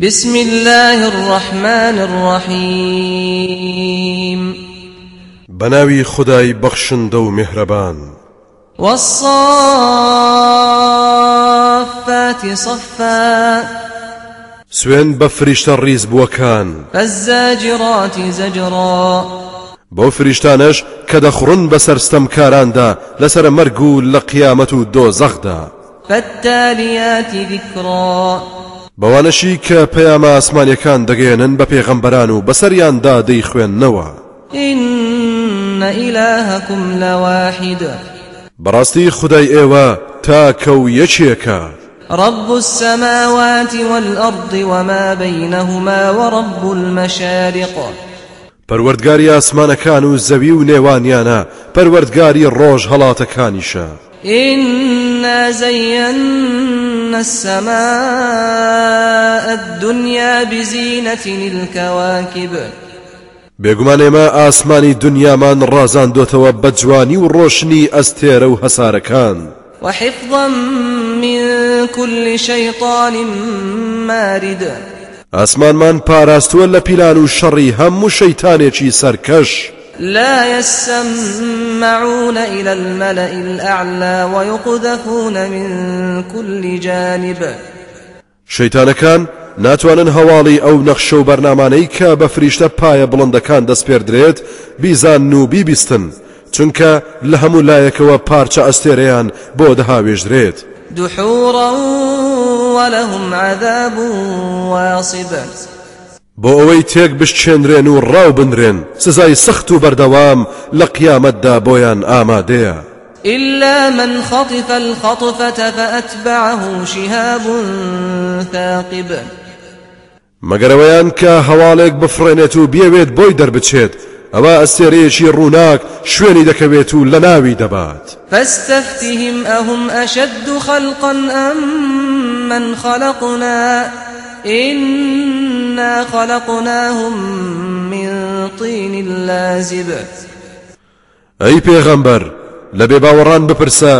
بسم الله الرحمن الرحيم. بە ناوی خودای بەخشندە و میهرەبان. والصافات صفا. سوێند بە فریشتە ڕیزبووەکان فالزاجرات زجرا. بو فرشتانش كدخرن بسرستم كاراندا لسر مرقو لقيامة دو زغدا فالتاليات ذكرا. بەوانەشی کە پەیامە ئاسمانیەکان دەگەێنن بە پێغەمبەران و بەسەریاندا دەیخوێننەوە إن إلهكم لواحد. بەڕاستی خدای ئێوە تاکە و یەکێکە. رب السماوات والأرض وما بينهما ورب المشارق. پەروەردگاری ئاسمانەکان و زەوی و نێوانیانە پەروەردگاری ڕۆژ هەڵاتەکانیشە. إنا زينا السماء الدنيا بزينة الكواكب. بێگومان ئێمە ئاسمانی دنیامان ڕازاندۆتەوە بە جوانی و ڕۆشنی ئەستێرە و هەسارەکان. وحفظا من كل شيطان مارد. ئاسمانمان پاراستووە لە پیلان و شەڕی هەموو شەیتانێکی سەرکەش. لا يسمعون إلى الملأ الأعلى ويقذفون من كل جانب. شەیتانەکان ناتوانن هەواڵی ئەو نەخشە و بەرنمانەی کە بە فریشتە پایە بڵندەکان دەست پێدرێت بیزان و بیبیستن چونکە لە هەموو لایەکەوە پارچە ئەستێرەیان بۆ دەهاوێژرێت دحورا ولهم عذاب واصب. بۆ ئەوەی تێک بشتێنرێن و ڕاو بنرێن سزای سەخت و بەردەوام لە قیامەتدا بۆیان ئامادەیە. إلا من خطف الخطفة فأتبعه شهاب ثاقب. مەگەرەوەیان کە هەواڵێک بفڕێنێت و بێوێت بۆی دەربچێت ئەوە ئەستێرەیەکی ڕووناک شوێنی دەکەوێت و لە ناوی دەبات. فاستفتهم أهم أشد خلقا أم من خلقنا؟ إنا خلقناهم من طين لازب. ئەی پێغەمبەر لە بێباوەڕان بپرسە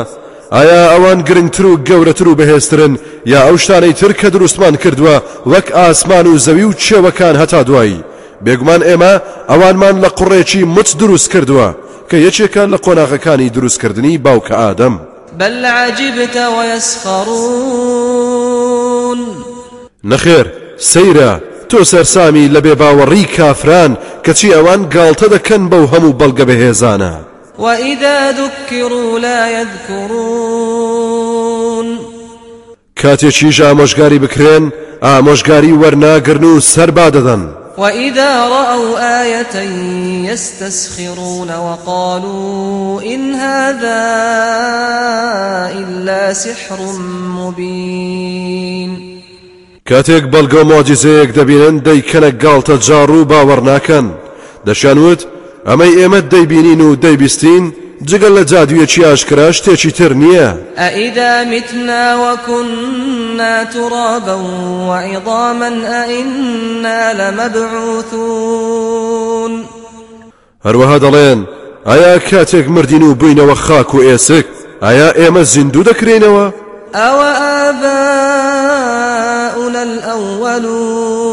ئایا ئەوان گرنگتر و گەورەتر و بەهێسترن یا ئەو شتانەی تر کە دروستمان کردووە وەک ئاسمان و زەوی و چێوەکان هەتا دوایی؟ بێگومان ئێمە ئەوانمان لە قوڕێکی لینج دروست کردووە کە یەکێکە لە قۆناغەکانی دروستکردنی باوکە ئادەم. بل عجبت ويسخرون. نەخێر سەیرە تۆ سەرسامی لە بێباوەڕی کافران کەچی ئەوان گاڵتە دەکەن بەو هەموو بەڵگە بەهێزانە. وإذا ذكروا لا يذكرون کاتێکیش ئامۆژگاری بکرێن ئامۆژگاری وەرناگرن و سەربا دەدەن. وإذا رأوا آية يستسخرون وقالوا إن هذا إلا سحر مبين کاتێک بەڵگە و مۆجیزەیەک دەبینن دەیکەنە گاڵتە جاڕ و باوەڕ ناکەن. دەشانوت ئەمەی ئێمە دەیبینین و دەیبیستین جگەل لە جادوویەکی ئاشکرا شتێکی تر نییە. أإذا متنا وكنا ترابا وعظاما أإنا لمبعوثون. هەروەها دەڵێن ئایا کاتێک مردین و بووینەوە خاک و ئێسک؟ ئایا ئێمە زیندوو دەکرێنەوە أو آباؤنا الأولون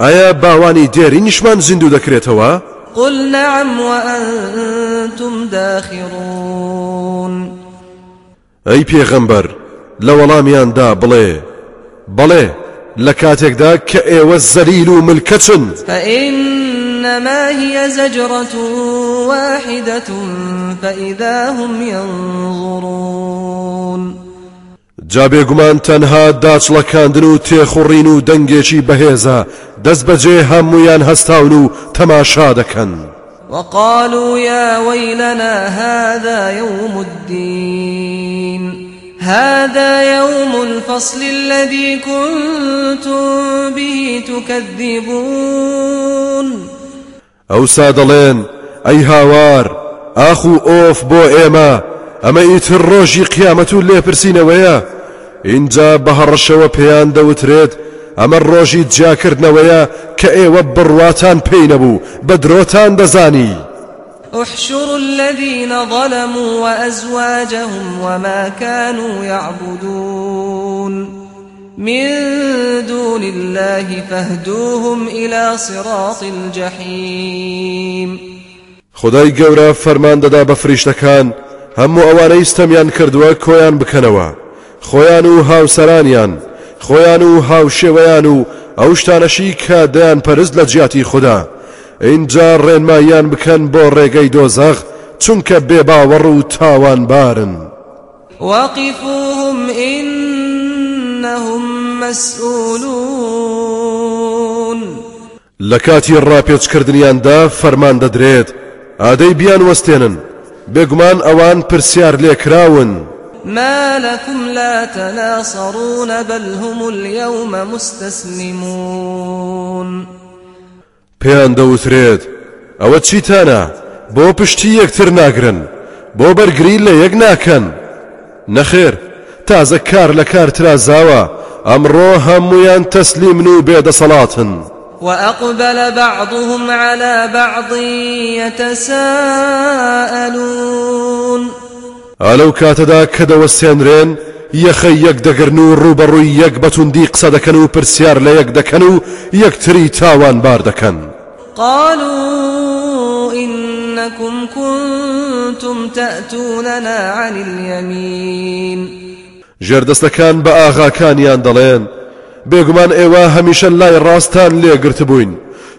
ئایا باوانی دێری نیشمان زیندوو دەکرێتەوە قل نعم وأنتم داخرون ئەی پێغەمبەر لە وەڵامیاندا بڵێ بەڵێ لە کاتێکدا کە ئێوە زەلیل و ملکەچن. فإنما هي زجرة واحدة فإذا هم ينظرون. جا بێگومان تەنها داچڵەکاندن و تێخوڕین و دەنگێکی بەهێزە دەست بەجێ هەمویان هەستاون و تەماشا دەکەن وقالوا يا ويلنا هذا يوم الدين. هذا يوم الفصل الذي كنتم به تكذبون. ئەوسا دەڵێن ئەی هاوار ئاخ و ئۆف بۆ ئێمە ئەمە ئیتر ڕۆژی قیامەت و لێپرسینەوەیە اینجا بەهەڕەشەوە پێیان دەوترێت ئەمە ڕۆژی جیاکردنەوەیە کە ئێوە بڕواتان پێی نەبوو بە درۆتان احشروا الذين ظلموا وأزواجهم وما كانوا يعبدون. من دون الله فاهدوهم إلى صراط الجحيم. خدای گەورە فەرمان دەدا بە فریشتەکان هەموو ئەوانەی ستەمیان کردووە کۆیان بکەنەوە. خۆیان و هاوسەرانیان خۆیان و هاوشێوەیان و ئەو شتانەشی کە دەیان پەرست لە جیاتی خوددا. اینجا ڕێنمایان بکەن بۆ ڕێگەی دۆزەخ چونکە بێباوەڕ و تاوان بارن وقفوهم إنهم مسؤولون لە کاتی ڕاپێچکردنیاندا فەرمان دەدرێت ئادەی بیان وەستێنن بێگومان ئەوان پرسیار لێکراون ما لكم لا تناصرون بل هم اليوم مستسلمون. پێیان دەوترێت ئەوە چیتانە؟ بۆ پشتی یەکتر ناگرن بۆ بەرگری لە یەک ناکەن. نەخێر تازە کار لە کار ترازاوە ئەمڕۆ هەمویان تەسلیمن و بێدەسەڵاتن وأقبل بعضهم على بعض يتساءلون. ئالەو کاتەدا کە دەوەستێنرێن یەخە یەک دەگرن و ڕوبەڕووی یەک بەتوندی قسە دەکەن و پرسیار لە یەک دەکەن و یەکتری تاوان بار دەکەن قالوا إنكم كنتم تأتوننا عن اليمين. ژێردەستەکان بە ئاغاکانیان دەڵێن بێگومان ئێوە هەمیشە لای ڕاستان لێگرت بووین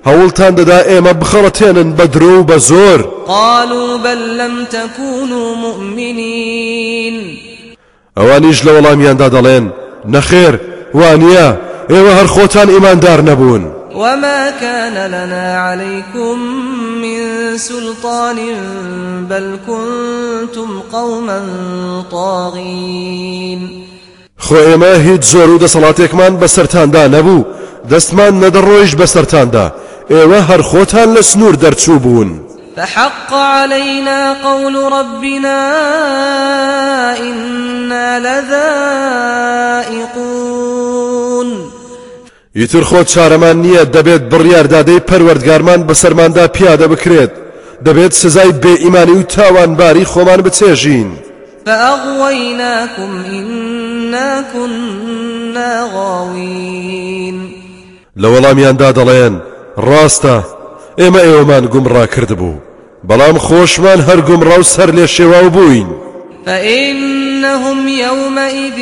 هەوڵتان دەدا ئێمە بخەڵەتێنن بە درۆ بە زۆر. قالوا بل لم تكونوا مؤمنين. ئەوانیش لە وەڵامیاندا دەڵێن نەخێر وانە ئێوە هەر خۆتان ئیماندار نەبوون. وما كان لنا عليكم من سلطان بل كنتم قوما طاغين. خۆ ئێمە هیچ زۆر و دەسەڵاتێکمان بەسەرتاندا نەبوو دەستمان نەدەڕۆیش بەسەرتاندا. ئێوە هەر خۆتان لە سنوور دەرچوو بوون. فحق علينا قول ربنا إنا لذائقون. ئیتر خۆ چارەمان نییە دەبێت بڕیاردادەی پەروەردگارمان بەسەرماندا پیادە بکرێت. دەبێت سزای بێ ئیمانی و تاوانباری خۆمان بچێژین. فأغويناكم إنا كنا غاوين. لە وەڵامیاندا دەڵێن ڕاستە ئێمە ئێوەمان گومڕا کرد بوو بەڵام خۆشمان هەر گومڕا و سەر لێ شێواو بووین. فإنهم يومئذ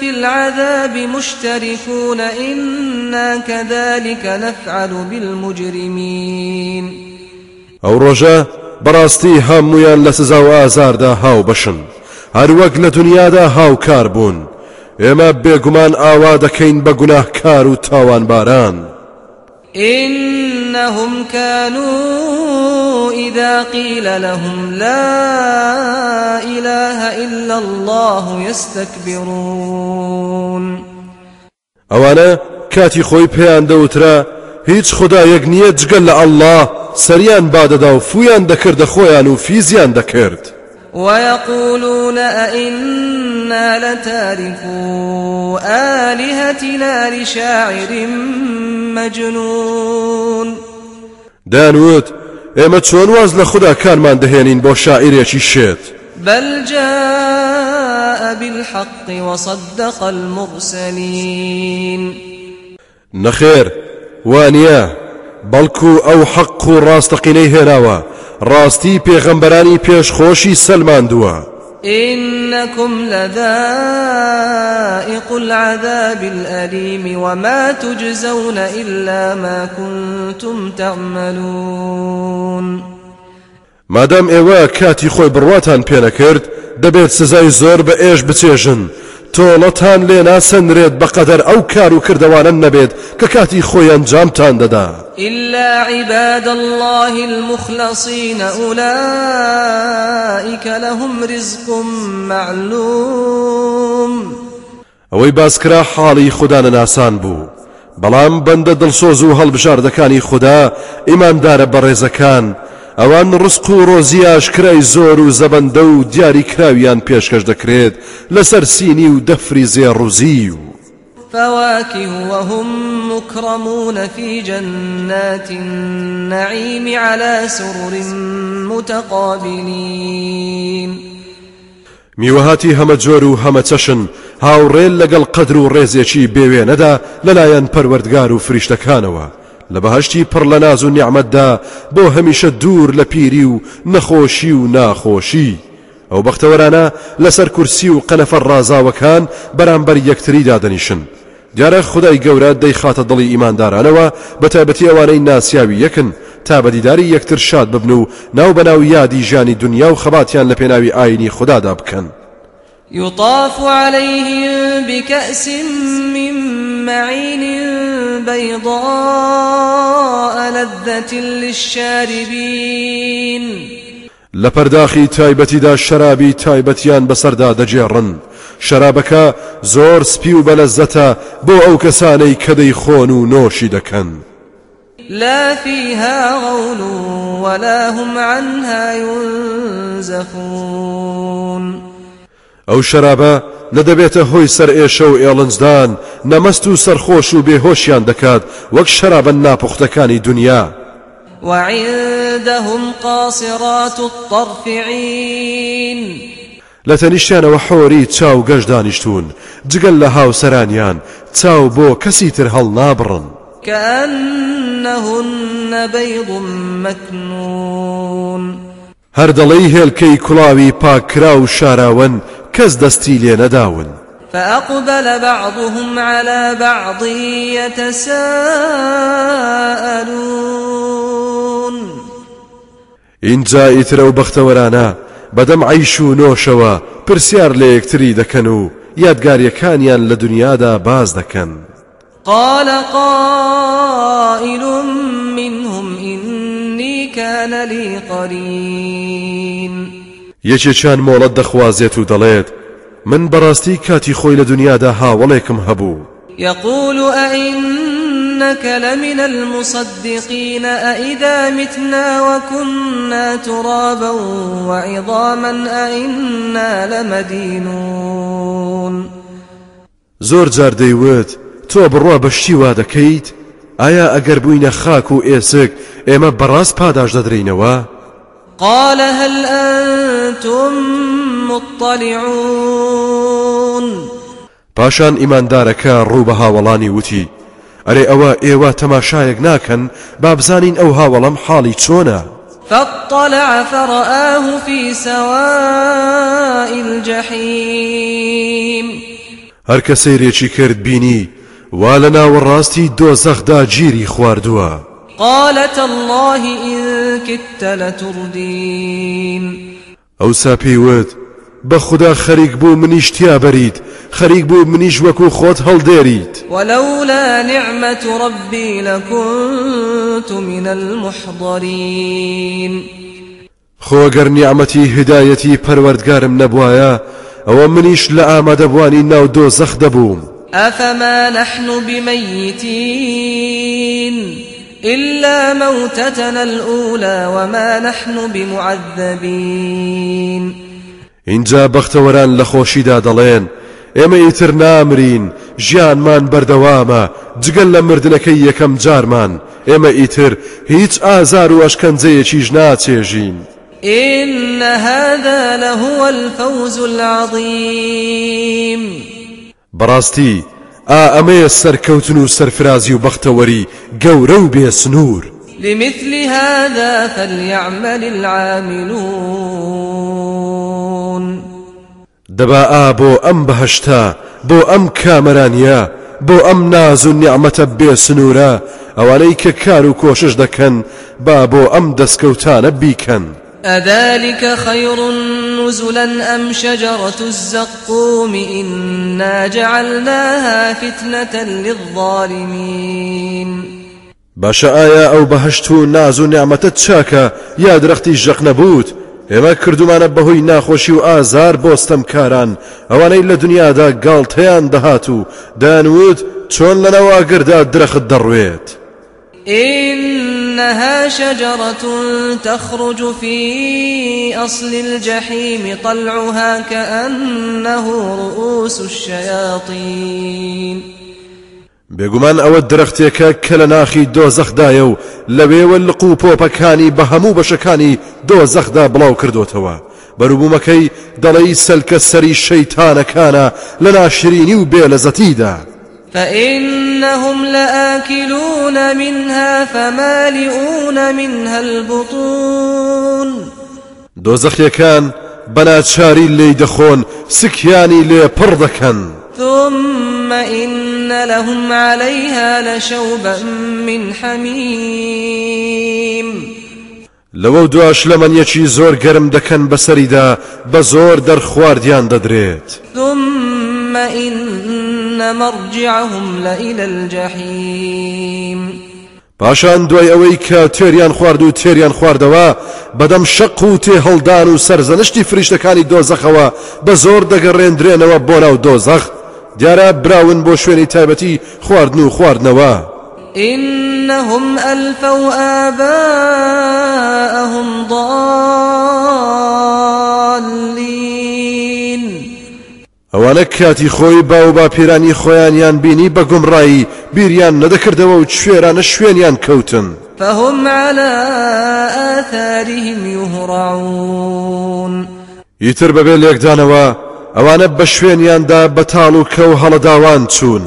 في العذاب مشتركون إنا كذلك نفعل بالمجرمين. ئەو ڕۆژە بەڕاستی هەمویان لە سزا ئازاردا هاو بەشن. هەروەک لە دنیادا هاوکار بوون. ئێمە بێگومان ئاوا دەکەین بە گوناهکار و تاوانباران. إنهم كانوا إذا قيل لهم لا إله إلا الله يستكبرون. ئەوانە کاتی خۆی پێیان دەوترا هیچ خدایەک نییە جگە لە ئەڵڵا سەریان بادەدا و فویان دەکرد ويقولون أئنا لتاركو آلهتنا لشاعر مجنون. دەیانوت ئێمە چۆن واز لە خوداکانمان دەهێنین بۆ شاعرێکی شێت؟ بل جاء بالحق وصدق المرسلين. نەخێر وانە بەڵکو ئەو حەق و ڕاستەقینەی هێناوە. ڕاستی پێغەمبەرانی پێشخۆشی سلماندووە إنكم لذائق العذاب الأليم وما تجزون إلا ما كنتم تعملون. مادام ئێوە کاتی خۆی بڕواتان پێنەکرد دەبێت سزای زۆر بە ئێش بچێژن. تۆڵەتان لێ ناسەنرێت بەقەدەر ئەو کار و کردوانە نەبێت کە کاتی خۆیان جامتان دەدا. إلا عباد الله المخلصين أولئك لهم رزق معلوم. ئەوەی باسکرا حاڵی خوددانە ناسان بوو. بەڵام بەندە دڵسۆز و هەڵبژاردەکانی خوددا ئیماندارە بە ڕێزەکان ئەوان ڕسق و ڕۆزی ئاشکرای زۆر و زەبەندە و دیاری کراویان پێشکەش دەکرێت لەسەر سینی و دەفری زێڕوزی و فواكه وهم مكرمون في جنات النعيم على سرر متقابلين. میوەهاتی هەمە جۆر و هەمە چەشن هاوڕێل لەگەڵ قەدر و ڕێزێکی بێوێنەدا لەلایەن پەروەردگار و فریشتەکانەوە. لە بەهشتی پڕ لە ناز و نیعممەتدا بۆ هەمیشە دوور لە پیری و نەخۆشی و ناخۆشی. ئەو بەختەوەرانە لەسەر کورسی و قەنەفەر ڕازاوەکان بەرامبەر یەکتریدا دەنیشن. دیارە خدای گەورە دەیخاتە دڵی ئیماندارانەوە بە تایبەتی ئەوانەی ناسیاوی یەکن تا بەدیداری یەکتر شاد ببن و ناو بەناو یادی ژانی دنیا و خەباتیان لە پێناوی ئاینی خوددادا بکەن. يطاف عليهم بكأس من معين بيضاء لذة للشاربين. لپرداخی تایبەتیدا شەرابی تایبەتیان بەسەردا دەجێڕن. شەرابەکە زۆر سپی و بەلەزەتە بۆ ئەو کەسانەی کە دەیخۆن و نۆشی دەکەن. لا فيها غول ولا هم عنها ينزفون. ئەو شەرابە نەدەبێتە هۆی سەر ئێشە و ئێڵنجدان نەمەست و سەرخۆش و بێهۆشیان دەکات وەک شەرابە ناپوختەکانی دنیا. وعندهم قاصرات الطرف عين لە تەنیشتیانەوە حۆری چاو گەشت دانیشتون جگەل لە هاوسەرانیان چاو بۆ کەسی تر هەڵ نابڕن. كأنهن بيض مكنون. هەر دەڵی هێلکەی کوڵاوی پاکرا و شاراون کەس دەستی لێ نەداون فأقبل بعضهم على بعض يتساءلون. اینجا ئیترە و بەختەوەرانە بەدەم عیش و نۆشەوە پرسیار لە یەکتری دەکەن و یادگاریەکانیان لە دنیادا باز دەکەن قال قائل منهم إني كان لي قرين. یەکێکیان مۆڵەت دەخوازێت و دەڵێت من بەڕاستی کاتی خۆی لە دنیادا هاوڵێکم هەبوو. يقول أئنك لمن المصدقين أئذا متنا وكنا ترابا وعظاما أئنا لمدينون زۆر جار دەیوت تۆ بڕوا بەشتی وا دەکەیت؟ ئایا ئەگەر بووینە خاک و ئێسک ئێمە بەڕاست پاداش دەدرینەوە؟ قال هل أنتم مطلعون؟ پاشان ئیماندارەکە ڕوو بە هاوڵانی وتی ئەرێ ئەوە ئێوە تەماشایەک ناکەن با بزانین ئەو هاوڵەم حاڵی چۆنە فاطلع فرآه في سواء الجحيم. هەر کە سەیرێکی کرد بینی وا لە ناوەڕاستی دۆزەخدا گیری خواردووە. قال تالله إن كدت لتردين. ئەوسا پێیوت بە خوددا خەریک بوو منیش تیا بەریت خەریک بوو منیش وەکو خۆت هەڵدێریت ولولا نعمة ربي لكنت من المحضرين. خۆگەر نیعممەتی هدایەتی پەروەردگارم نەبوایە ئەوە منیش لە ئامادەبوانی ناو دۆزەخ دەبووم. أفما نحن بميتين؟ إلا موتتنا الأولى وما نحن بمعذبين. اینجا بەختەوەران لە خۆشیدا دەڵێن ئێمە ئیتر نامرین ژیانمان بەردەوامە جگەل لە مردنەکەی یەکەم جارمان ئێمە ئیتر هیچ ئازار و ئەشکەنجەیەکیش ناچێژین إن هذا لهو الفوز العظيم. ئا ئەمەیە سەرکەوتن و سەرفرازی و بەختەوەری گەورە و بێسنوور. لمثل هذا فليعمل العاملون. دەبا ئا بۆ ئەم بەهشتا بۆ ئەم کامەرانە بۆ ئەم ناز و نیعممەتە بێسنوورە ئەوانەی کە کار و کۆشش دەکەن با بۆ ئەم دەستکەوتانە بیکەن. أذلك خير نزلا أم شجرة الزقوم إنا جعلناها فتنة للظالمين. باشە ئایا ئەو بەهشت و ناز و نیعممەتە چاکە یا درەختی ژەق نەبوت ئێمە کردومانە بەهۆی ناخۆشی و ئازار بۆستەم کاران ئەوانەی لە دنیادا گاڵتەیان دەهات و دانوت چۆن لەنەوە گردا درەخت دەڕوێت إنها شجرة تخرج في أصل الجحيم طلعها كأنه رؤوس الشياطين. بێگومان ئەوە درەختێکە کە لە ناخی دۆزەخدایە و لەوێوە لق و پۆپەکانی بە هەموو بەشەکانی دۆزەخدا بڵاو کردوتەوە. بەروبوومەکەی دەڵی سەلکە سەری شەیتانەکانە لە ناشرینی و بێلەزەتیدا. فإنهم لآكلون منها فمالئون منها البطون. دۆزەخیەکان بەناچاری لێی دەخۆن سکیانی لێ پڕ دەکەن. ثم إن لهم عليها لشوبا من حميم. لەوە دوش لە منیەکی زۆر گەرم دەکەن بەسەریدا بە زۆر دەرخواردیان دەدرێت. ثم إن مرجعهم لإلى الجحيم. پاشان دوای ئەوەی کە تێریان خوارد و تێریان خواردەوە بەدەم شەق و تێ هەڵدان و سەرزەنشتی فریشتەکانی دۆزەخەوە بە زۆر دەگەڕێنرێنەوە بۆ ناو دۆزەخ. دیارە براون بۆ شوێنی تایبەتی خواردن و خواردنەوە. إنهم ألفوا آباءهم ضالين ئەوانە کاتی خۆی با و باپیرانی خۆیانیان بینی بە گومڕایی بیریان نەدەکردەوە و شوێرانە شوێنیان کەوتن. فهم على آثارهم يهرعون. ئیتر بەبێ لێکدانەوە ئەوانە بە شوێنیاندا بەتاڵ و کەو هەڵەداوان چوون.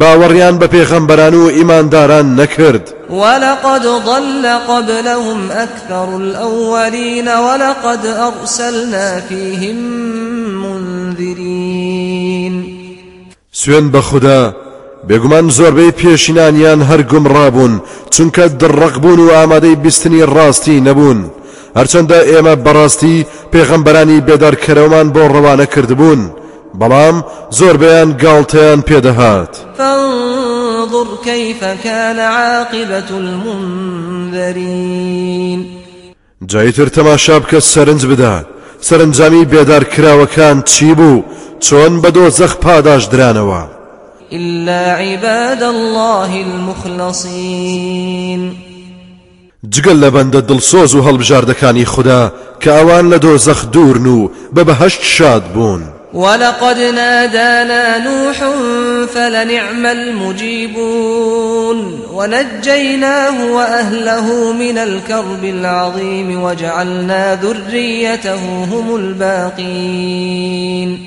باوەڕیان بە پێغەمبەران و ئیمانداران نەکرد. ولقد ضل قبلهم أكثر الأولين ولقد أرسلنا فيهم منذرين سوێن بە خوددا بێگومان زۆربەی پێشینانیان هەر گومڕابوون چونکە دڕەقبوون و ئامادەی بیستنی ڕاستی نەبوون. هەرچەندە ئێمە بەڕاستی پێغەمبەرانی بێدارکەرەوەمان بۆ ڕەوانە کردبوون. بەڵام زۆربیان گاڵتەیان پێدەهات. فانظر كيف كان عاقبة المنذرين. جایتر تەماشا بکە سەرنج بدات. سەرنجامی بێدار کراوەکان چی بوو؟ چۆن بە دۆزەخ پاداش درانەوە؟ إلا عباد الله المخلصين. جگەل لە بەندە دڵسۆز و هەڵبژاردەکانی خوددا کە ئەوان لە دۆزەخ دوورن و بە بەهشت شاد بوون. ولقد نادانا نوح فلنعم المجيبون ونجيناه وأهله من الكرب العظيم وجعلنا ذريته هم الباقين.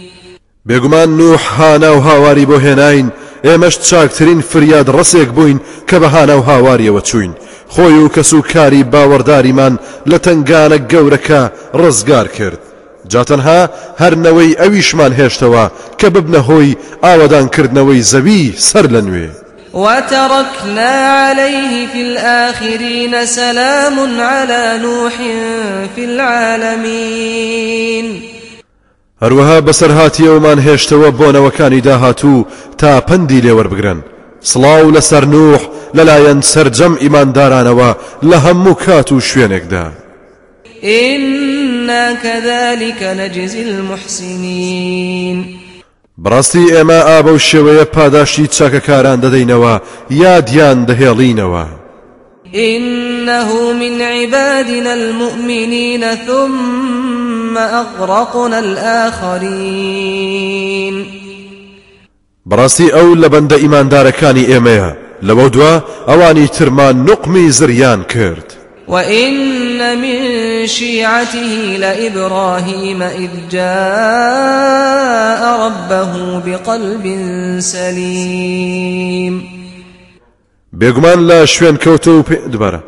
بێگومان نوح هانا و هاواری بۆ هێناین ئێمەش چاکترین فریاد ڕسێک بووین کە بە هانا و هاواریەوە چوین خۆی و کەس کاری کرد. جاتەنها هەرنەوەی ئەویشمان هێشتەوە کە ببنە هۆی ئاوەدانکردنەوەی زەوی سەر لە نوێ. وتركنا عليه في الآخرين سلام على نوح في العالمين. هەروەها بەسەرهاتیەوەمان هێشتەوە بۆنەوەکانی داهاتوو تا پەندی لێوەربگرن سڵاو لەسەر نوح لەلایەن سەرجەم ئیماندارانەوە لە هەموو کات و شوێنێکدا. إنا كذلك نجزي المحسنين. بڕاستی ئێمە ئابە و شێوەیە پاداشتی چاکەکاران دەدەینەوە یادیان دەهێڵینەوە. إنه من عبادنا المؤمنين ثم أغرقنا الآخرين. بەڕاستی ئەو لە بەندە ئیماندارەکانی ئێمەیە لەوە دووە ئەوانی ترمان نقمی زریان کرد. وإن من شيعته لإبراهيم إذ جاء ربه بقلب سليم. بێگومان لە شوێن کەوتە و پێ دوبارە.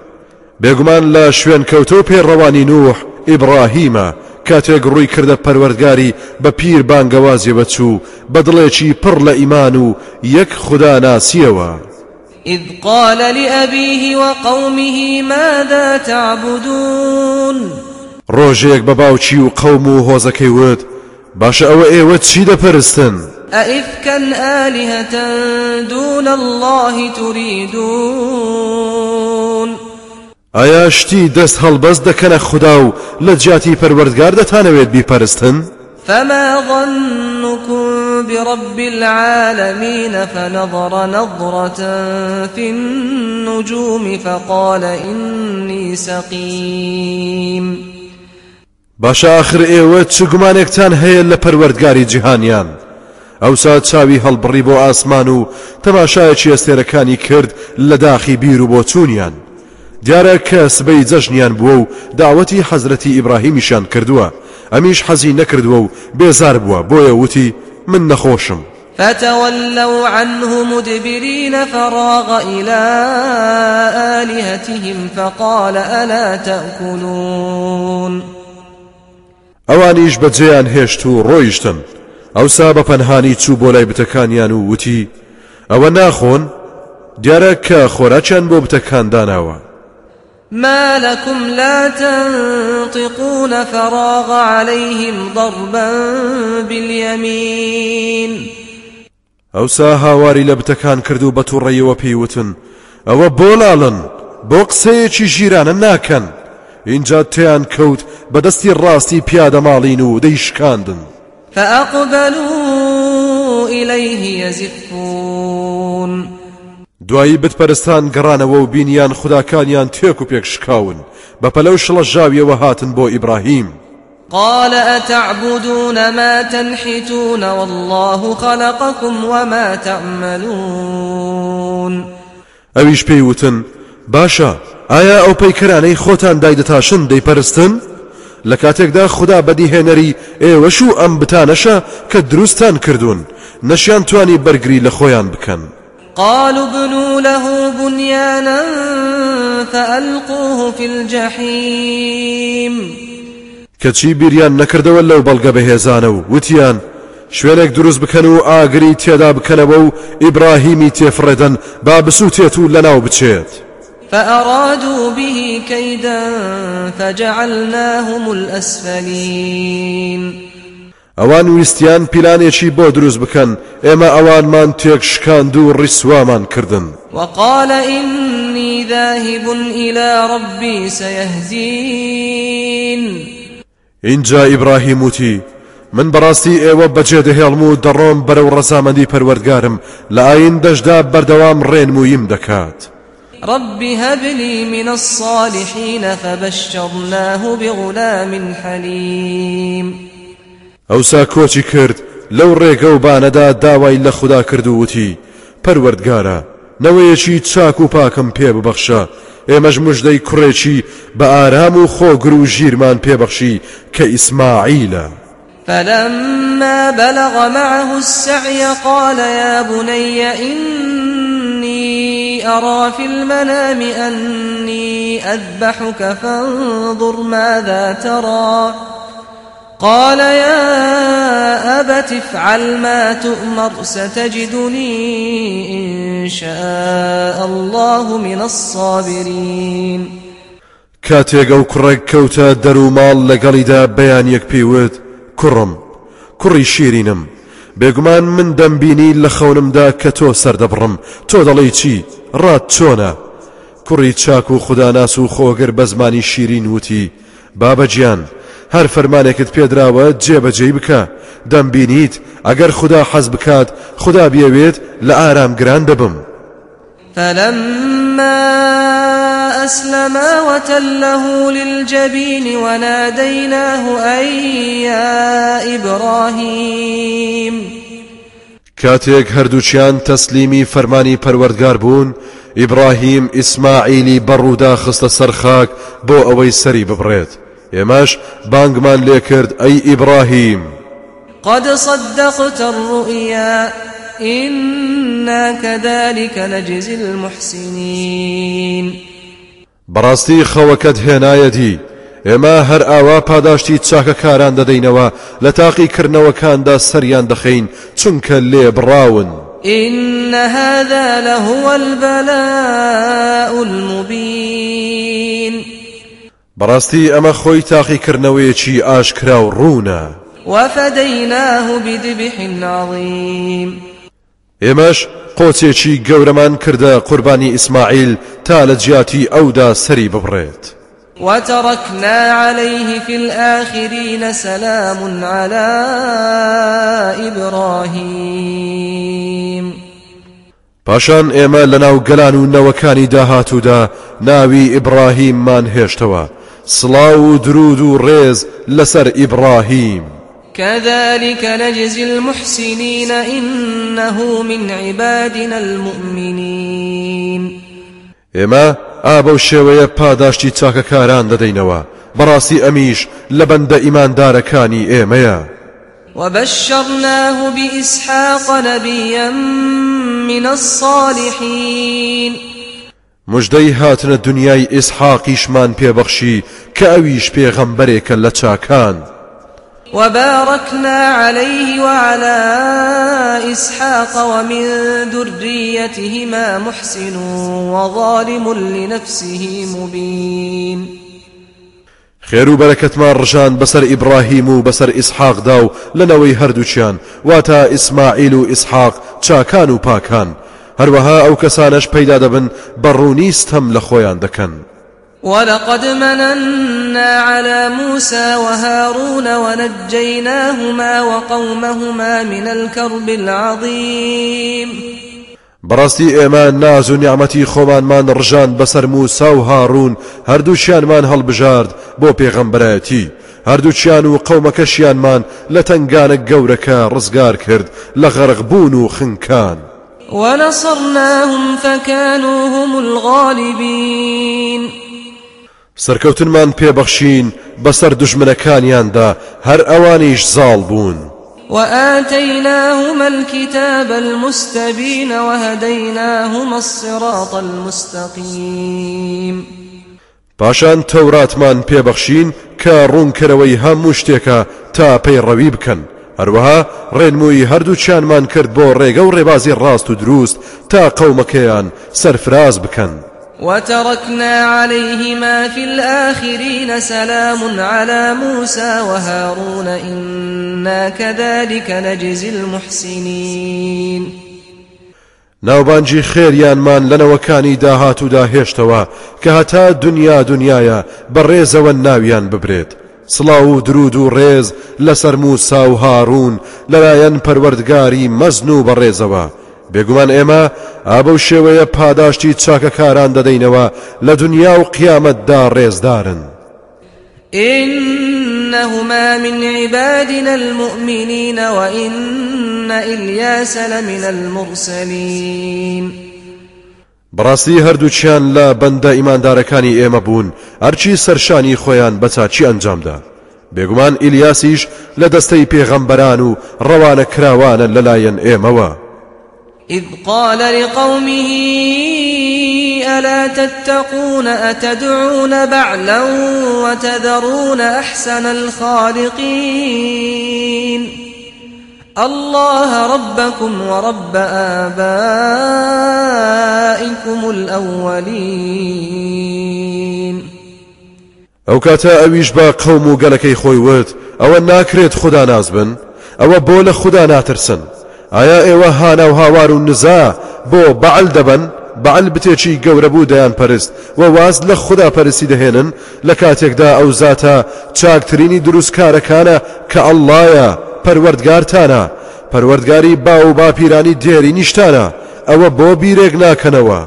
بێگومان لە شوێن کەوتە و پێڕەوانی نوح ئیبراهیمە کاتێک ڕووی کردە پەروەردگاری بە پیر بانگەوازیەوە چوو بە دڵێکی پڕ لە ئیمان إذ قال لأبيه وقومه ماذا تعبدون؟ ڕۆژێک بە باوچی و قەوم و هۆزەکەی وت باشە ئەوە ئێوە چی دەپەرستن أئفكا آلهة دون الله تريدون؟ ئایا شتی دەست هەڵبەست دەکەنە خوددا و لە جیاتی پەروەردگار دەتانەوێت بیپەرستن فما ظنكم برب العالمين فنظر نظرة في النجوم فقال إني سقيم. باشە آخر ئێوە چ گومانێکتان هەیە لە پەروەردگاری جیهانیان. ئەوسا چاوی هەڵبڕی بۆ ئاسمان و تەماشایەکی ئەستێرەکانی کرد لە داخی بیر و بۆ چوونیان. دیارە کە سبەی جەژنیان بووە و داوەتی حەزرەتی ئیبراهیمیشان کردووە. ئەمیش حەزی نەکردووە و بێزار بووە. بۆیە وتی من نەخۆشم فتولوا عنه مدبرين فراغ إلى آلهتهم فقال ألا تأكلون. ئەوانیش بەجێیان هێشت و ڕۆیشتن ئەوسا بە پەنهانی چوو بۆ لای بتەکانیان و وتی ئەوە ناخۆن دیارە کە خۆراکیان بۆ بتەکان داناوە ما لكم لا تنطقون فراغ عليهم ضربا باليمين. ئەوسا هاواری لە بتەکان کرد و بە تووڕێیەوە پێیوتن ئەوە بۆلاڵن بۆ قسەیەکی ژیرانە ناکەن اینجا تیان کەوت بەدەستی ڕاستی پیادە ماڵین و دەیشکاندن فأقبلوا إليه يزفون. دوایی بتپەرستان گەڕانەوە و بینیان خوداکانیان تێک و پێک شکاون. بە پەلەو شڵەژاوییەوە هاتن بۆ ئیبراهیم. قال أتعبدون ما تنحتون والله خلقكم وما تعملون. ئەویش پێیوتن باشە ئایا ئەو پەیکەرانەی خۆتان دایدەتاشن دەیپەرستن؟ لە کاتێکدا خوددا بەدیهێنەری ئێوەش و ئەم بتانەشە کە دروستان کردوون. نەشیان توانی بەرگری لە خۆیان بکەن. قالوا ابنوا له بنيانا فألقوه في الجحيم. کەچی بیریان نەکردەوە لەو بەڵگە بەهێزانە و وتیان شوێنێک دروست بکەن و ئاگری تێدا بکەنەوە و ئیبراهیمی تێفڕێدەن با بسووتێت و لەناو بچێت. فأرادوا به كيدا فجعلناهم الأسفلين. ئەوان ویستیان پیلانێکی بۆ دروست بکەن ئێمە ئەوانمان تێک شکاند و ڕیسوامان کردن. وقال إني ذاهب إلى ربي سيهدين. اینجا ئیبراهیم وتی من بەڕاستی ئێوە بەجێ دەهێڵم و دەڕۆم بەرەو ڕەزامەندی پەروەردگارم لە ئاین دەشدا بەردەوام ڕێنمویم دەکات. رب هب لي من الصالحين فبشرناه بغلام حليم. ئەوسا کۆچی کرد لەو ڕێگە و بانەدا داوای لە خوددا کرد و وتی پەروەردگارە نەوەیەکی چاک و پاکم پێ ببەخشە. ئێمەش مژدەی کوڕێکی بە ئارام و خۆگر و ژیرمان پێبەخشی کە ئیسماعیلە. فلما بلغ معه السعي قال يا بني إني أرى في المنام أني أذبحك فانظر ماذا ترى قال يا أبت افعل ما تؤمر ستجدني إن شاء الله من الصابرين. کاتێک ئەو کوڕێک کەوتە دەروماڵ لەگەڵیدا بەیانیەک پێیوت کوڕم کوڕی شیرینم. بێگومان من دەمبینی لە خەونمدا کە تۆ سەردەبڕم. تۆ دەڵێی چی؟ ڕات چۆنە؟ کوڕی چاک و خوداناس و خۆگەر بە زمانی وتی. بابەجیان هەر فەرمانێکت پێدراوە جێبەجێی بکە. دەمبینیت ئەگەر خدا حەز بکات خدا بێوێت لە ئارامگران دەبم. فلما أسلما وتله للجبين وناديناه أن يا إبراهيم کاتێک هەردووچیان تەسلیمی فەرمانی پەروەردگار بوون ئیبراهیم ئیسماعیلی بەڕوودا خستە سەرخاک بۆ ئەوەی سەری ببڕێت. ئێمەش بانگمان لێ کرد ئەی ئیبراهیم. قد صدقت الرؤيا إنا كذلك نجزي المحسنين. بەڕاستی خەوەکەت هێنایەتی ئێمە هەر ئاوا پاداشتی چاکەکاران دەدەینەوە لە تاقیکردنەوەکاندا سەریان دەخەین چونکە لێ بڕاون. إن هذا لهو البلاء المبين. بەڕاستی ئەمە خۆی تاقیکردنەوەیەکی ئاشکرا و ڕوونە. وفديناه بذبح عظيم. ئێمەش قۆچێکی گەورەمان کردە قوربانی ئیسماعیل تا لە جیاتی ئەودا سەری ببڕێت. وتركنا عليه في الآخرين سلام على إبراهيم. پاشان ئێمە لە ناو گەلان و نەوەکانی داهاتوودا ناوی ئیبراهیممان هێشتەوە. سڵاو و درود و ڕێز لەسەر ئیبراهیم كذلك نجزي المحسنين إنه من عبادنا المؤمنين. ئێمە ئابە و شێوەیە پاداشتی چاکەکاران دەدەینەوە. بەڕاستی ئەمیش لە بەندە ئیماندارەکانی ئێمەیە. وبشرناه بإسحاق نبيا من الصالحين. مژدەی هاتنە دنیای ئیسحاقیشمان پێبەخشی کە ئەویش پێغەمبەرێکە لە چاکان. وباركنا عليه وعلى إسحاق ومن ذريتهما محسن وظالم لنفسه مبين. خێر و بەرەکەتمان ڕژان بەسەر ئیبراهیم و بەسەر ئیسحاقدا و لەنەوەی هەردووچیان واتە ئیسماعیل و ئیسحاق چاکان و پاکان هەروەها ئەو کەسانش پەیدا دەبن بەڕوونیستەم لە خۆیان دەکەن. ولقد مننا على موسى وهارون ونجيناهما وقومهما من الكرب العظيم. بەڕاستی ئێمە ناز و نیعممەتی خۆمانمان ڕژان بەسەر موسا و هاڕون هەردووچیانمان هەڵبژارد بۆ پێغەمبەتی هەردووچیان و قەومەکەشیانمان لە تنگانە گەورەکە ڕزگار کرد لە و خنکان. ونصرناهم فكانوا هم الغالبين. سەرکەوتنمان پێبەخشین بەسەر دژمنەکانیاندا هەر ئەوانیش زاڵ بوون. وآتيناهما الكتاب المستبين وهديناهما الصراط المستقيم. پاشان تەوراتمان پێبەخشین کە ڕوونکەرەوەی هەموو شتێکە تا پەیڕەوی بکەن. هەروەها ڕێنمووی هەردووچیانمان کرد بۆ ڕێگە و ڕێبازی ڕاست و دروست تا قەومەکەیان سەرفراز بکەن وتركنا عليهما في الآخرين سلام على موسى وهارون إنا كذلك نجزي المحسنين. ناوبانجی خێریانمان لەنەوەکانی داهات و داهێشتەوە کە هەتا دنیا دنیاە بەڕێزەوە ناویان ببرێت سڵاو و درود و ڕێز لەسەر موسا و هاڕون لەلایەن پەروەردگاری مەزن و بەڕێزەوە. بێگومان ئێمە ئابە شێوەیە پاداشتی چاکەکاران دەدەینەوە لە دنیا و قیامەتدا ڕێزدارن. إنهما من عبادنا المؤمنين وإن إلياس لمن المرسلين. بەڕاستی هەردووچیان لە بەندە ئیماندارەکانی ئێمە بوون هەرچی سەرشانی خۆیان بەچچی ئەنجامدا؟ بێگومان ئیلیاسیش لە دەستەی پێغەمبەران و ڕەوانە کراوانە لەلایەن ئێمەوە. إذ قال لقومه ألا تتقون أتدعون بعلا وتذرون أحسن الخالقين؟ الله ربكم ورب آبائكم الأولين. ئەو کاتە ئەویش بە قەوم و گەلەکەی خۆی وت ئەوە ناکرێت خوددا ناز بن ئەوە ناترسن. ئایا ئێوە هانا و هاوار و نزا بۆ بەعل دەبن بەعل بتێکی گەورە بوو دەیان پەرست و واز لە خوددا پەرستی دەهێنن لە کاتێکدا ئەو زاتە چاکترینی دروستکارەکانە کە ئەڵڵایە پەروەردگارتانە. پەروەردگاری با و باپیرانی دێرینیشتانە. ئەوە بۆ بیرێک ناکەنەوە.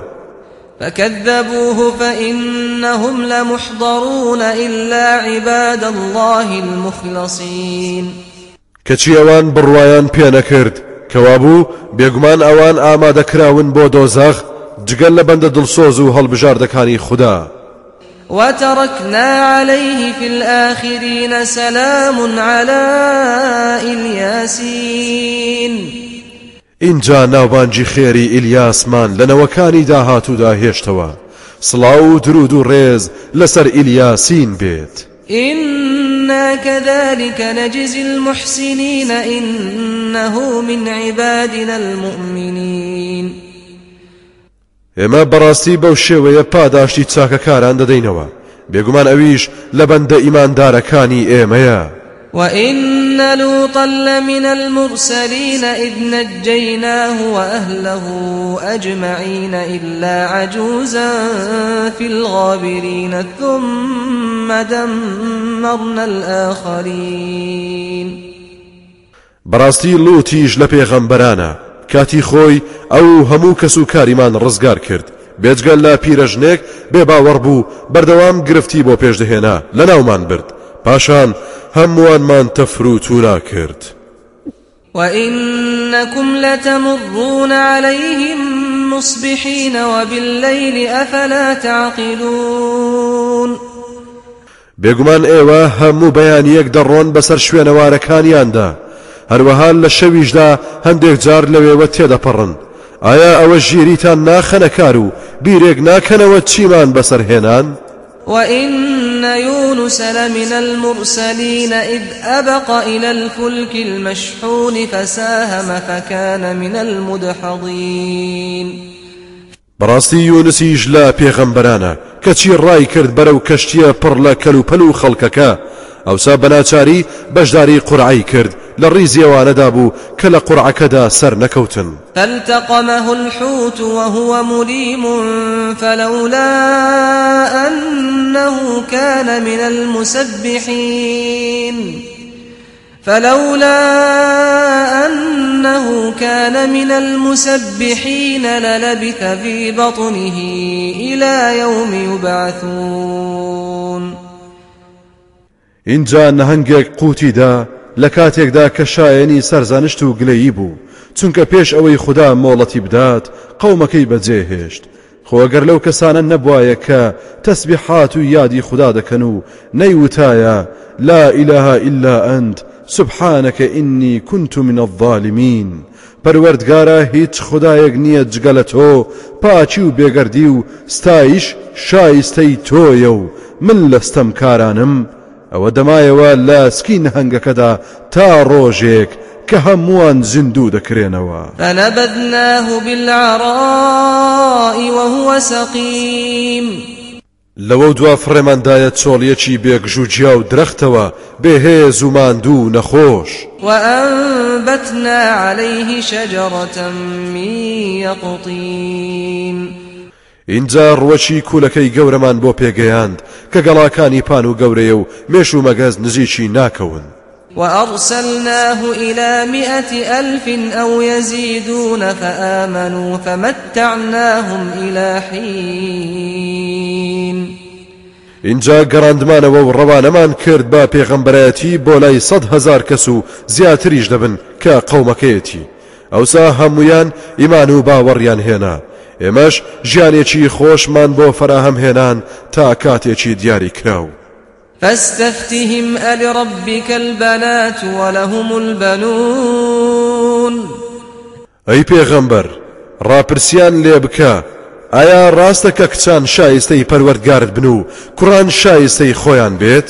فكذبوه فإنهم لمحضرون إلا عباد الله المخلصين. کەچی ئەوان بڕوایان پێ نەکرد کەوابوو بێگومان ئەوان ئامادەکراون بۆ دۆزەخ جگە لە بەندە دڵسۆز و هەڵبژاردەکانی خودا وتركنا عليه في الآخرين سلام على إلياسين. اینجا ناوبانجی خێری ئیلیاسمان لەنەوەکانی داهات و داهێشتەوە سڵاو و درود و ڕێز لەسەر ئیلیاسین بێت إنا كذلك نجزي المحسنين إنه من عبادنا المؤمنين. ئێمە بەڕاستی بەو شێوەیە پاداشتی چاکەکاران دەدەینەوە. بێگومان ئەویش لە بەندە ئیماندارەکانی ئێمەیە. وإن لوطا لمن المرسلين إذ نجيناه وأهله أجمعين إلا عجوزا في الغابرين ثم دمرنا الآخرين. بەڕاستی لوتیش لە پێغەمبەرانە. کاتی خۆی ئەو هەموو کەس و کاریمان ڕزگار کرد. بێجگەل لە پیرەژنێک بێ باوەڕ بوو بەردەوام گرفتی بۆ پێشدەهێنا لە ناومان برد. پاشان هەمووانمان تەفروتونا کرد. وإنكم لتمرون عليهم مصبحين وبالليل أفلا تعقلون بێگومان ئێوە هەموو بەیان یەک دەڕۆن بەسەر شوێنەوارەکانیاندا. هەروەها لە شەویشدا هەندێک جار لەوێوە تێدەپەڕن. ئایا ئەوە ژیریتان ناخەنە کار و بیرێک ناکەنەوە چیمان بەسەرهێنان؟ وإن يونس لمن المرسلين إذ أبق إلى الفلك المشحون فساهم فكان من المدحضين. بەڕاستی یونسیش لە پێغەمبەرانە کەچی ڕای کرد بەرەو کەشتیە پڕ لە کەلوپەل و خەڵکەکە. ئەوسا بەناچاری بەشداری قورعی کرد. لە ڕیزیەوانەدا بوو کە لە قورعەکەدا سەر نەکەوتن فالتقمه الحوت وهو مليم فلولا أنه كان من المسبحين. فلولا أنه كان من المسبحين للبث في بطنه إلى يوم يبعثون. اینجا نەهنگێک قوتیدا لە کاتێکدا کە شایەنی سەرزانشت و گلەیی بوو. چونکە پێش ئەوەی خوددا مۆڵەتی بدات قەومەکەی بەجێهێشت. خۆگەر لەو کەسانە نەبواە کە تەسبیحات و یادی خوددا دەکەن و لا إله إلا أنت سبحانك إني كنت من الظالمين پەروەردگارە هیچ خدایەک نییە جگە لە تۆ پاچی و بێگەردی و ستایش شایستەی تۆیە و من لەستەم کارانم ئەوە دەمایەوە لە سکی نەهنگەکەدا تا ڕۆژێک کە هەمووان زیندوو دەکرێنەوە فنبذناه بالعراء وهو سقيم. لەوە دوا فڕێماندایە چۆڵیەکی بێگژوجیا و درەختەوە بێهێز و ماندوو نەخۆش وأنبتنا عليه شجرة من يقطين. اینجا ڕوەچی کوولەکەی گەورەمان بۆ پێگەیاند کە گەڵاکانی پان و گەورەیە و مێش و مەگەز نزیکی ناکەون. وأرسلناه إلى مئة ألف أو يزيدون فآمنوا فمتعناهم إلى حين. اینجا گەڕاندمانەوە و ڕەوانەمان کرد بە پێغەمبەرەتی بۆ لای سەد هزار کەس و زیاتریش دەبن کە قەومەکەیەتی. ئەوسا هەمویان ئیمان و باوەڕیان هێنا. ئێمەش ژیانێکی خۆشمان بۆ فراهەم هێنان تا کاتێکی دیاری کراو. فاستفتهم ألربك البنات ولهم البنون. ئەی پێغەمبەر ڕاپرسیان لێ بکە. ئایا ڕاستە کە کچان شایستەی پەروەردگارت بن و کوڕان شایستەی خۆیان بێت؟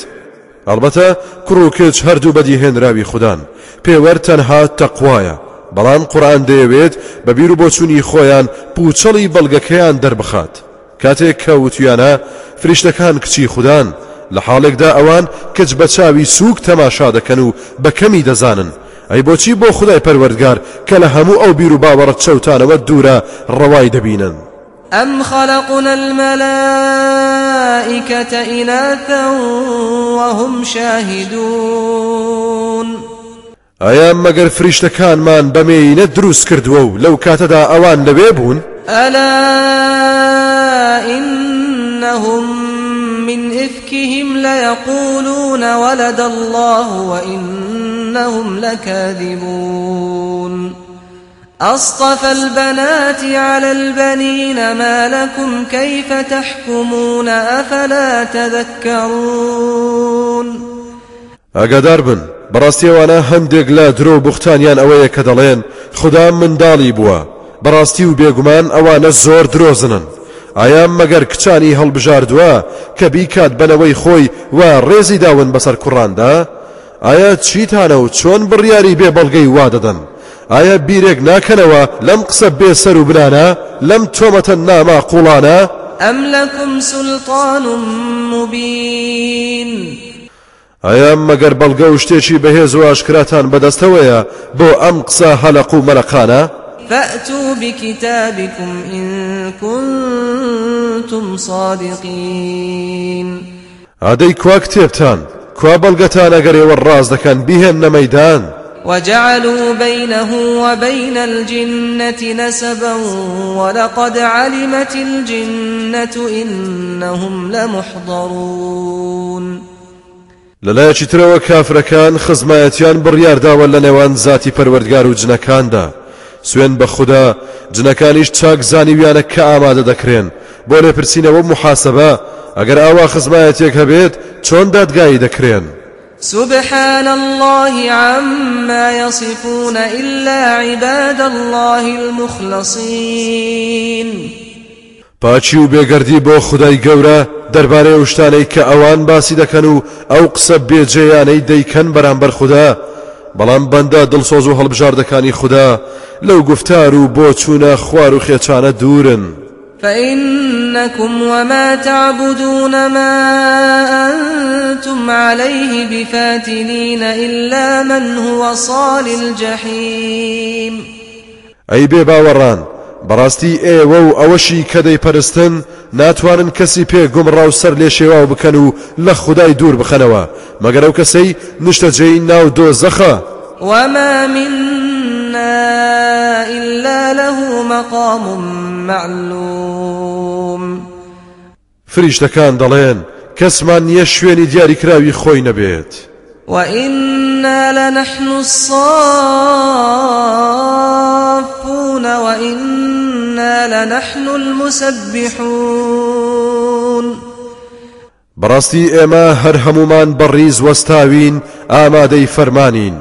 ئەلبەتە کوڕ و کچ هەردوو بەدی هێنراوی خوددان. پێوەەر تەنها تەقوایە بەڵام قورآن دەیەوێت بە بیر و بۆچوونی خۆیان پوچەڵی بەڵگەکەیان دەربخات. کاتێک کە وتیانە فریشتەکان کچی خوددان. لە حاڵێکدا ئەوان کچ بە چاوی سووک تەماشا دەکەن و بە کەمی دەزانن. ئەی بۆچی بۆ خدای پەروەردگار کە لە هەموو ئەو بیر و باوەڕە چەوتانەوە دوورە ڕەوای دەبینن؟ أم خلقنا الملائكة إناثا وهم شاهدون؟ ئایا مەگەر فریشتەکانمان بەمێینە دروست کردووە و لەو کاتەدا ئەوان لەوێ بوون ألا إنهم من إفكهم ليقولون ولد الله وإنهم لكاذبون. أصطفى البنات على البنين ما لكم كيف تحكمون أفلا تذكرون؟ ئاگادار بن. بەڕاستیەوانە هەندێک لە درۆ بوختانیان ئەوەیە کە دەڵێن خدا منداڵی بووە. بەڕاستی و بێگومان ئەوانە زۆر درۆزنن ئایا مەگەر کچانی هەڵبژاردووە کە بیکات بنەوەی خۆی و ڕێزی داون بەسەر کوڕاندا؟ ئایا چیتانە و چۆن بڕیاری بێ بەڵگەی وا دەدەن؟ ئایا بیرێک ناکەنەوە لەم قسە بێسەر و بنانە لەم تۆمەتە ناما قوڵانە؟ أم لكم سلطان مبين؟ ئایا مەگەر بەڵگە و شتێکی بەهێز و ئاشکراتان بەدەستەوەیە بۆ ئەم قسە هەلق و فأتوا بكتابكم إن كنتم صادقين. ئادەی کوا کتێبتان؟ کوا بەڵگەتان ئەگەرێوە ڕاز دەکەن بیهێن نەمەدان وجعلوا بينه وبين الجنة نسبا ولقد علمت الجنة إنهم لمحضرون. لەلایەکی ترەوە کافرەکان خزمایەتیان بڕیارداوە لە نێوان زاتی پەروەردگار و جنەکاندا. سوێن بە خوددا جنەکانیش چاک زانیویانە کە ئامادە دەکرێن. بۆ لێپرسینەوە محاسبە ئەگەر ئاوا خزمایەتێک هەبێت چۆن دادگایی دەکرێن؟ سبحان الله عما يصفون إلا عباد الله المخلصين. پاچی و بێگەردی بۆ خدای گەورە دەربارەی ئەو شتانەی کە ئەوان باسی دەکەن و ئەو قسە بێجێیانەی دەیکەن بەرامبەر خوددا بەڵام بەندە دڵسۆز و هەڵبژاردەکانی خوددا لەو گفتار و بۆ چوونە خوار و خێچانە دوورن. فإنكم وما تعبدون ما أنتم عليه بفاتنين إلا من هو صال الجحيم أي بيبا وران بەڕاستی ئێوە و ئەوەشی کە دەیپەرستن ناتوانن کەسی پێ گومڕاو سەر لێ شێوا بکەن و لە خودای دوور بخەنەوە. مەگەر ئەو کەسەی نیشتەجێی ناو دۆ زەخە. وما منا إلا له مقام معلوم. فریشتەکان دەڵێن کەسمان نییە شوێنی دیاریکراوی خۆی نەبێت. وإنا لنحن الصافون وإنا لنحن المسبحون بەڕاستی ئێمە هەر هەمومان بەڕیز وەستاوین ئامادەی فەرمانین.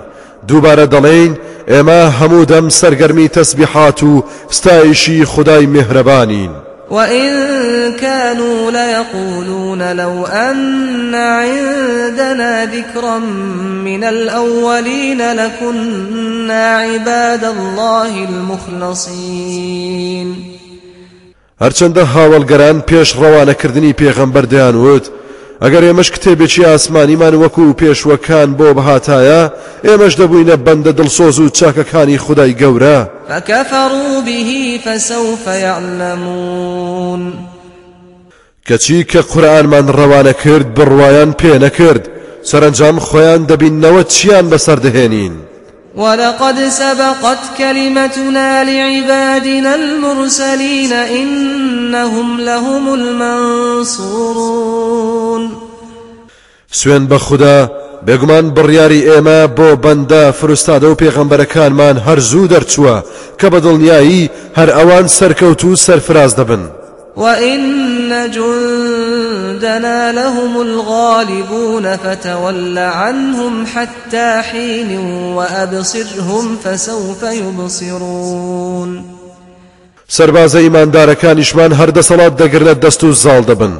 دووبارە دەڵێن ئێمە هەموو دەم سەرگەرمی تەسبیحات و ستایشی خدای میهرەبانین وإن كانوا ليقولون لو أن عندنا ذكرا من الأولين لكنا عباد الله المخلصين هەرچەندە هاوڵگەران پێش ڕەوانەکردنی پێغەمبەر دەیانوت ئەگەر ئێمەش کتێبێکی ئاسمانیمان وەکو پێشوەکان بۆ بەهاتایە ئێمەش دەبووینە بەندە دڵسۆز و چاکەکانی خدای گەورە. فكفروا به فسوف يعلمون. کەچی کە قورآنمان ڕەوانە کرد بڕوایان پێ نەکرد. سەرنجام خۆیان دەبینەوە چیان بەسەردەهێنین ولقد سبقت كلمتنا لعبادنا المرسلين إنهم لهم المنصورون. سوێن بە خوددا بێگومان بڕیاری ئێمە بۆ بەندە فرستادە و پێغەمبەرەکانمان هەر زوو دەرچووە کە بە دڵنیایی هەر ئەوان سەرکەوت و سەرفراز دەبن. وإن جندنا لهم الغالبون فتول عنهم حتى حين وأبصرهم فسوف يبصرون سربازە ئیماندارەکانیشمان هەردەسەڵات دەگرنە دەست و زاڵ دەبن.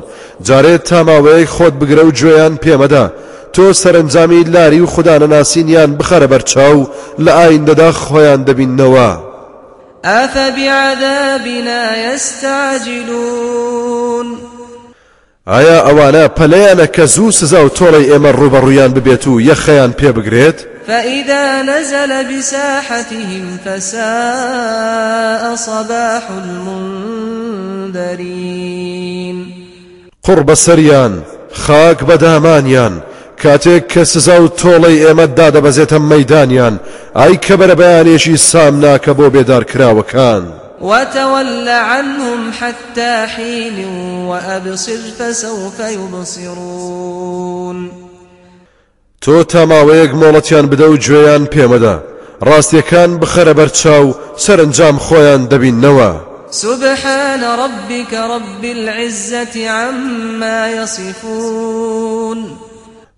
جارێت تاماوەیەک خۆت بگرە و گوێیان پێمەدا. تۆ سەرنجامی لاری و خوددانە ناسینیان بخەرە بەرچاو لە ئایندەدا خۆیان دەبینەوە. أفبعذابنا يستعجلون؟ ئایا ئەوانە پەلەیانە کە زوو سزا و تۆڵی ئێمە ڕوبەڕوویان ببێت و یەخەیان پێ بگرێت؟ فإذا نزل بساحتهم فساء صباح المنذرين. قڕ بەسەریان خاک بەدامانیان کاتێک کە سزا و تۆڵی ئێمە دادەبەزێتە مەدانیان ئای کە بەرە بەیانێکی سام ناکە بۆ بێدار کراوەکان. وتول عنهم حتى حين وأبصر فسوف يبصرون. تۆ تاماوەیەک مۆڵەتیان بدە و گوێیان پێمەدا. ڕاستیەکان بخەرە بەرچاو سەرنجام خۆیان دەبینەوە. سبحان ربك رب العزة عما يصفون.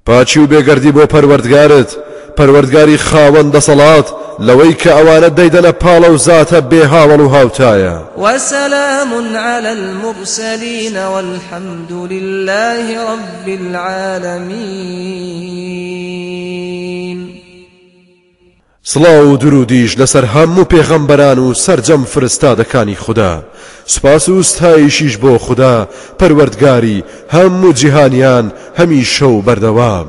پاچی و بێگەردی بۆ پەروەردگارت. پەروەردگاری خاوەن دەسەڵات لەوەی کە ئەوانە دەیدەنە پاڵە و زاتە بێ هاوڵ و هاوتایە. وسلام على المرسلين والحمد لله رب العالمين. سڵاو و درودیش لەسەر هەموو پێغەمبەران و سرجەم فرستادەکانی خوددا. سپاس و ستایشیش بۆ خوددا پەروەردگاری هەموو جیهانیان هەمی شەو بەردەوام.